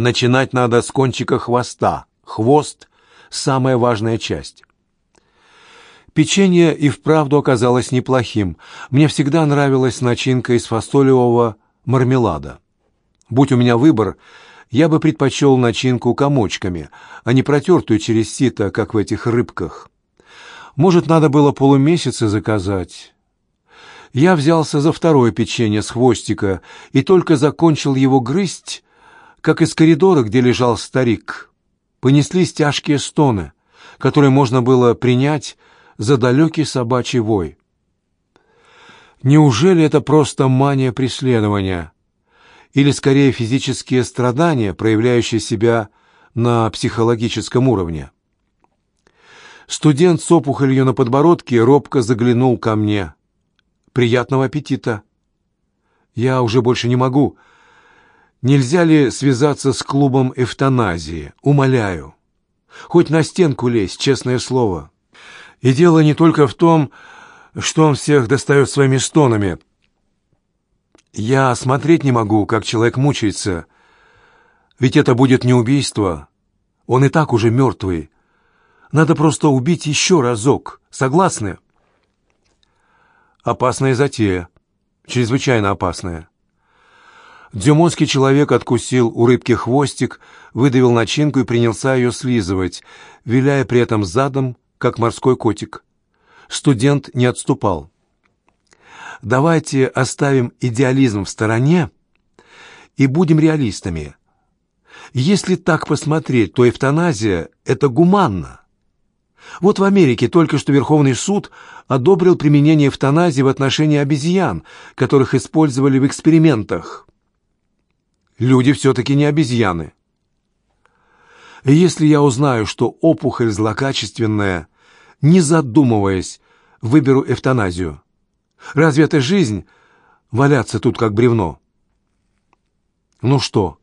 Начинать надо с кончика хвоста. Хвост – самая важная часть. Печенье и вправду оказалось неплохим. Мне всегда нравилась начинка из фасолевого мармелада. Будь у меня выбор, я бы предпочел начинку комочками, а не протертую через сито, как в этих рыбках. Может, надо было полумесяца заказать. Я взялся за второе печенье с хвостика и только закончил его грызть, как из коридора, где лежал старик, понеслись тяжкие стоны, которые можно было принять за далекий собачий вой. Неужели это просто мания преследования? Или, скорее, физические страдания, проявляющие себя на психологическом уровне? Студент с опухолью на подбородке робко заглянул ко мне. «Приятного аппетита!» «Я уже больше не могу. Нельзя ли связаться с клубом эвтаназии? Умоляю. Хоть на стенку лезь, честное слово. И дело не только в том, что он всех достает своими стонами. Я смотреть не могу, как человек мучается. Ведь это будет не убийство. Он и так уже мертвый. Надо просто убить еще разок. Согласны? Опасная затея. Чрезвычайно опасная. Дзюмонский человек откусил у рыбки хвостик, выдавил начинку и принялся ее слизывать, виляя при этом задом, как морской котик. Студент не отступал. «Давайте оставим идеализм в стороне и будем реалистами. Если так посмотреть, то эвтаназия — это гуманно. Вот в Америке только что Верховный суд одобрил применение эвтаназии в отношении обезьян, которых использовали в экспериментах. Люди все-таки не обезьяны. Если я узнаю, что опухоль злокачественная, не задумываясь, выберу эвтаназию, разве это жизнь валяться тут как бревно? Ну что,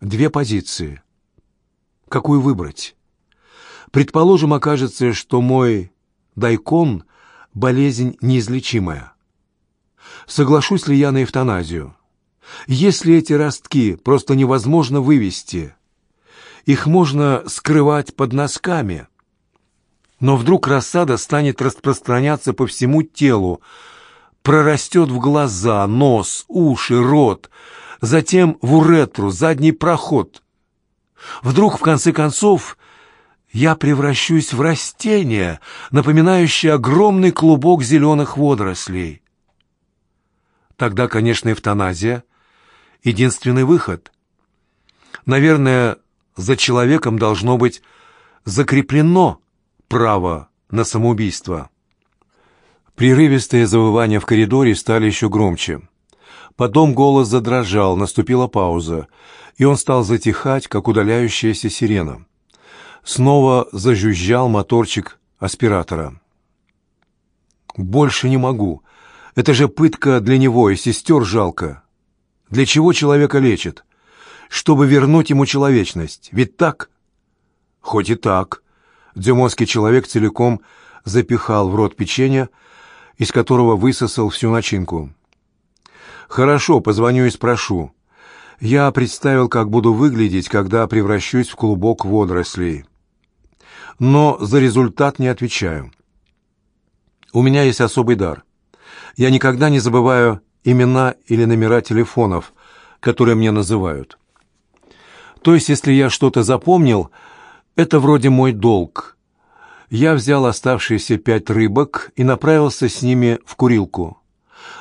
две позиции. Какую выбрать? Предположим, окажется, что мой дайкон — болезнь неизлечимая. Соглашусь ли я на эвтаназию? Если эти ростки просто невозможно вывести, их можно скрывать под носками, но вдруг рассада станет распространяться по всему телу, прорастет в глаза, нос, уши, рот, затем в уретру, задний проход. Вдруг, в конце концов, я превращусь в растение, напоминающее огромный клубок зеленых водорослей. Тогда, конечно, эвтаназия — единственный выход. Наверное, за человеком должно быть закреплено право на самоубийство. Прерывистые завывания в коридоре стали еще громче. Потом голос задрожал, наступила пауза, и он стал затихать, как удаляющаяся сирена. Снова зажужжал моторчик аспиратора. «Больше не могу. Это же пытка для него, и сестер жалко. Для чего человека лечат? Чтобы вернуть ему человечность. Ведь так?» «Хоть и так». Дзюмонский человек целиком запихал в рот печенье, из которого высосал всю начинку. «Хорошо, позвоню и спрошу. Я представил, как буду выглядеть, когда превращусь в клубок водорослей но за результат не отвечаю. У меня есть особый дар. Я никогда не забываю имена или номера телефонов, которые мне называют. То есть, если я что-то запомнил, это вроде мой долг. Я взял оставшиеся пять рыбок и направился с ними в курилку.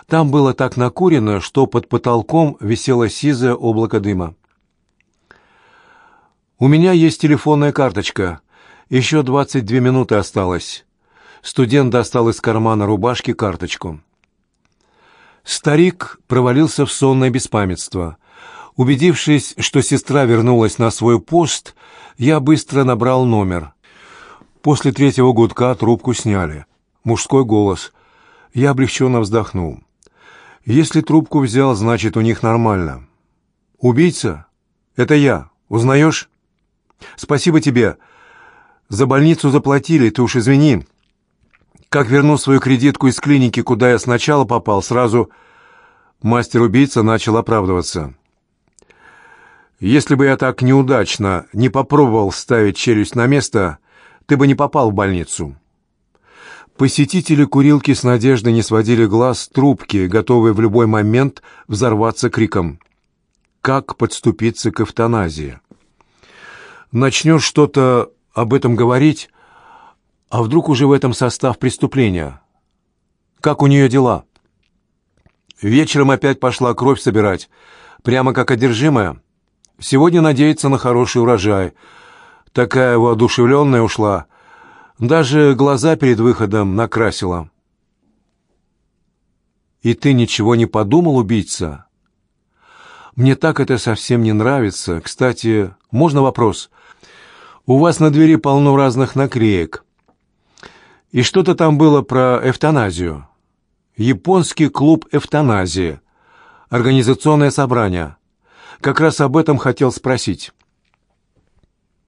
Там было так накурено, что под потолком висело сизое облако дыма. «У меня есть телефонная карточка», еще двадцать две минуты осталось. Студент достал из кармана рубашки карточку. Старик провалился в сонное беспамятство. Убедившись, что сестра вернулась на свой пост, я быстро набрал номер. После третьего гудка трубку сняли. Мужской голос. Я облегченно вздохнул. Если трубку взял, значит, у них нормально. «Убийца? Это я. Узнаешь?» «Спасибо тебе. За больницу заплатили, ты уж извини. Как верну свою кредитку из клиники, куда я сначала попал, сразу мастер-убийца начал оправдываться. Если бы я так неудачно не попробовал ставить челюсть на место, ты бы не попал в больницу. Посетители курилки с надеждой не сводили глаз трубки, готовые в любой момент взорваться криком. Как подступиться к эвтаназии? Начнешь что-то об этом говорить, а вдруг уже в этом состав преступления? Как у нее дела? Вечером опять пошла кровь собирать, прямо как одержимая. Сегодня надеется на хороший урожай. Такая воодушевленная ушла. Даже глаза перед выходом накрасила. «И ты ничего не подумал, убийца?» «Мне так это совсем не нравится. Кстати, можно вопрос? У вас на двери полно разных наклеек. И что-то там было про эвтаназию. Японский клуб эвтаназии. Организационное собрание. Как раз об этом хотел спросить».